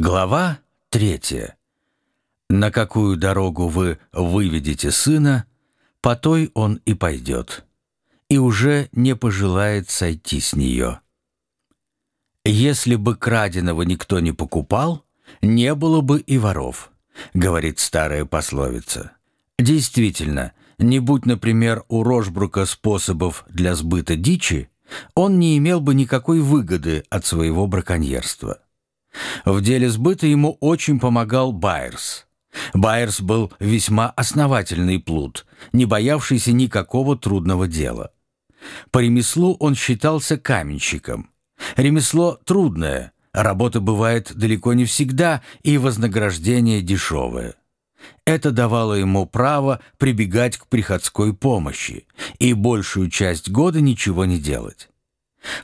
Глава третья. На какую дорогу вы выведете сына, по той он и пойдет, и уже не пожелает сойти с нее. Если бы краденого никто не покупал, не было бы и воров, говорит старая пословица. Действительно, не будь, например, у Рожбрука способов для сбыта дичи, он не имел бы никакой выгоды от своего браконьерства. В деле сбыта ему очень помогал Байерс. Байерс был весьма основательный плут, не боявшийся никакого трудного дела. По ремеслу он считался каменщиком. Ремесло трудное, работа бывает далеко не всегда, и вознаграждение дешевое. Это давало ему право прибегать к приходской помощи и большую часть года ничего не делать.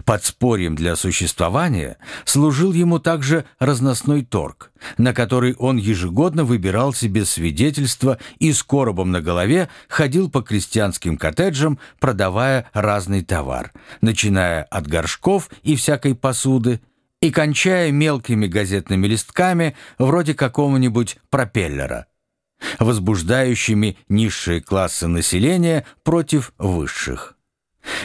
Подспорьем для существования служил ему также разносной торг, на который он ежегодно выбирал себе свидетельство и с коробом на голове ходил по крестьянским коттеджам, продавая разный товар, начиная от горшков и всякой посуды и кончая мелкими газетными листками вроде какого-нибудь пропеллера, возбуждающими низшие классы населения против высших.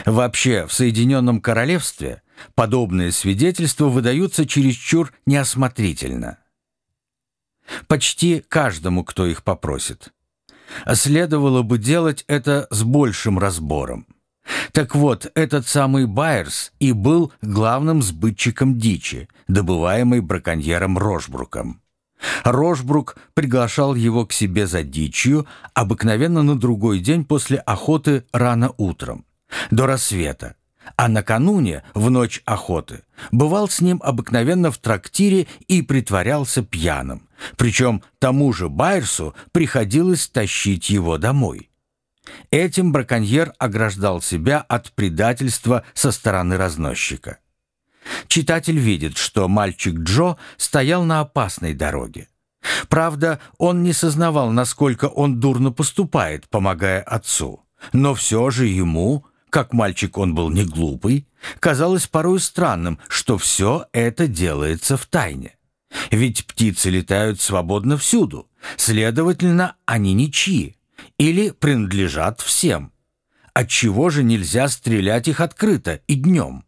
Вообще, в Соединенном Королевстве подобные свидетельства выдаются чересчур неосмотрительно. Почти каждому, кто их попросит. Следовало бы делать это с большим разбором. Так вот, этот самый Байерс и был главным сбытчиком дичи, добываемой браконьером Рожбруком. Рожбрук приглашал его к себе за дичью, обыкновенно на другой день после охоты рано утром до рассвета, а накануне, в ночь охоты, бывал с ним обыкновенно в трактире и притворялся пьяным, причем тому же Байерсу приходилось тащить его домой. Этим браконьер ограждал себя от предательства со стороны разносчика. Читатель видит, что мальчик Джо стоял на опасной дороге. Правда, он не сознавал, насколько он дурно поступает, помогая отцу. Но все же ему как мальчик он был не глупый, казалось порой странным, что все это делается в тайне. Ведь птицы летают свободно всюду, следовательно, они ничьи или принадлежат всем. Отчего же нельзя стрелять их открыто и днем?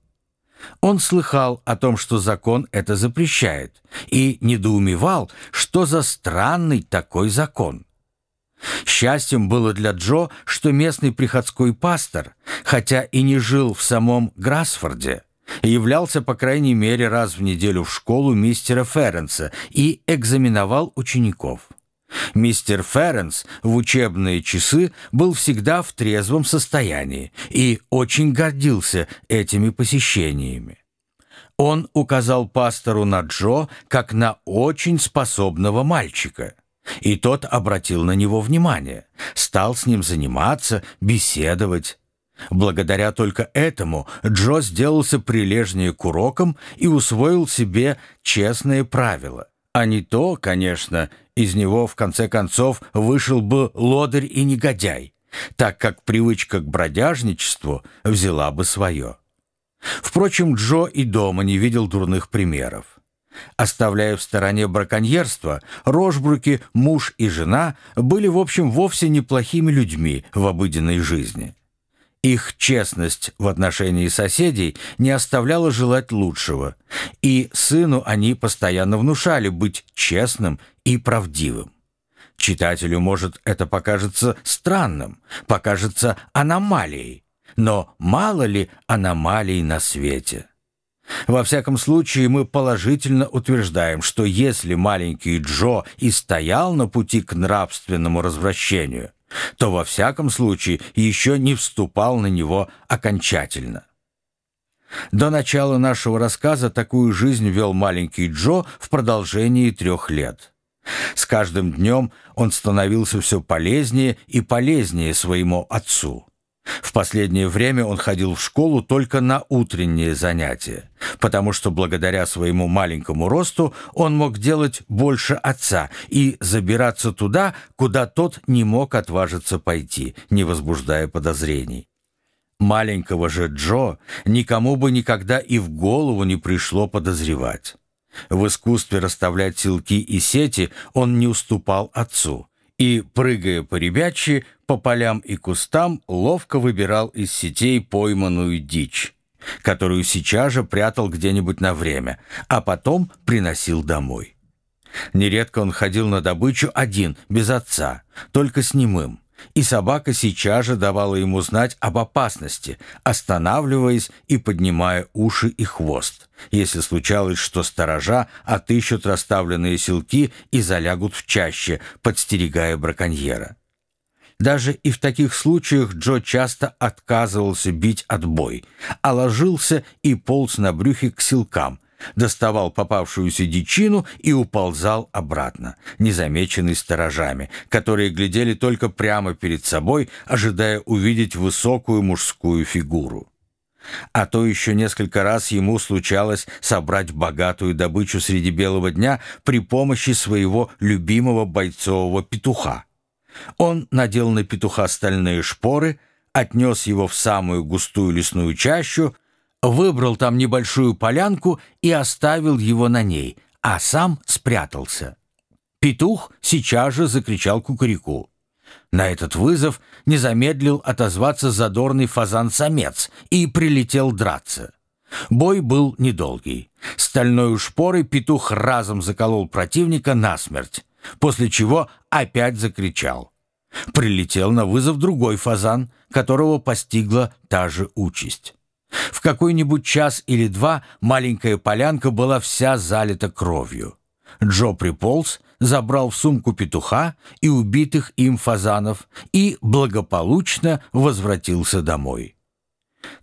Он слыхал о том, что закон это запрещает, и недоумевал, что за странный такой закон. Счастьем было для Джо, что местный приходской пастор, хотя и не жил в самом Грасфорде, являлся по крайней мере раз в неделю в школу мистера Ференса и экзаменовал учеников. Мистер Ференс в учебные часы был всегда в трезвом состоянии и очень гордился этими посещениями. Он указал пастору на Джо как на очень способного мальчика – и тот обратил на него внимание, стал с ним заниматься, беседовать. Благодаря только этому Джо сделался прилежнее к урокам и усвоил себе честные правила. А не то, конечно, из него в конце концов вышел бы лодырь и негодяй, так как привычка к бродяжничеству взяла бы свое. Впрочем, Джо и дома не видел дурных примеров. Оставляя в стороне браконьерство, Рожбруки, муж и жена, были, в общем, вовсе неплохими людьми в обыденной жизни. Их честность в отношении соседей не оставляла желать лучшего, и сыну они постоянно внушали быть честным и правдивым. Читателю, может, это покажется странным, покажется аномалией, но мало ли аномалий на свете. Во всяком случае, мы положительно утверждаем, что если маленький Джо и стоял на пути к нравственному развращению, то во всяком случае еще не вступал на него окончательно. До начала нашего рассказа такую жизнь вел маленький Джо в продолжении трех лет. С каждым днем он становился все полезнее и полезнее своему отцу. В последнее время он ходил в школу только на утренние занятия, потому что благодаря своему маленькому росту он мог делать больше отца и забираться туда, куда тот не мог отважиться пойти, не возбуждая подозрений. Маленького же Джо никому бы никогда и в голову не пришло подозревать. В искусстве расставлять силки и сети он не уступал отцу и, прыгая по ребячьи, по полям и кустам, ловко выбирал из сетей пойманную дичь, которую сейчас же прятал где-нибудь на время, а потом приносил домой. Нередко он ходил на добычу один, без отца, только с немым и собака сейчас же давала ему знать об опасности, останавливаясь и поднимая уши и хвост, если случалось, что сторожа отыщут расставленные селки и залягут в чаще, подстерегая браконьера. Даже и в таких случаях Джо часто отказывался бить отбой, а ложился и полз на брюхе к селкам, доставал попавшуюся дичину и уползал обратно, незамеченный сторожами, которые глядели только прямо перед собой, ожидая увидеть высокую мужскую фигуру. А то еще несколько раз ему случалось собрать богатую добычу среди белого дня при помощи своего любимого бойцового петуха. Он надел на петуха стальные шпоры, отнес его в самую густую лесную чащу, выбрал там небольшую полянку и оставил его на ней, а сам спрятался. Петух сейчас же закричал кукареку. На этот вызов не замедлил отозваться задорный фазан-самец и прилетел драться. Бой был недолгий. Стальной шпорой петух разом заколол противника насмерть, после чего опять закричал. Прилетел на вызов другой фазан, которого постигла та же участь. В какой-нибудь час или два маленькая полянка была вся залита кровью. Джо приполз, забрал в сумку петуха и убитых им фазанов и благополучно возвратился домой.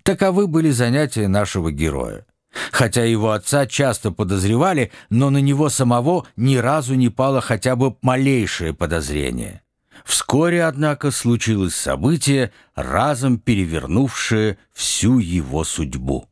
Таковы были занятия нашего героя. Хотя его отца часто подозревали, но на него самого ни разу не пало хотя бы малейшее подозрение. Вскоре, однако, случилось событие, разом перевернувшее всю его судьбу.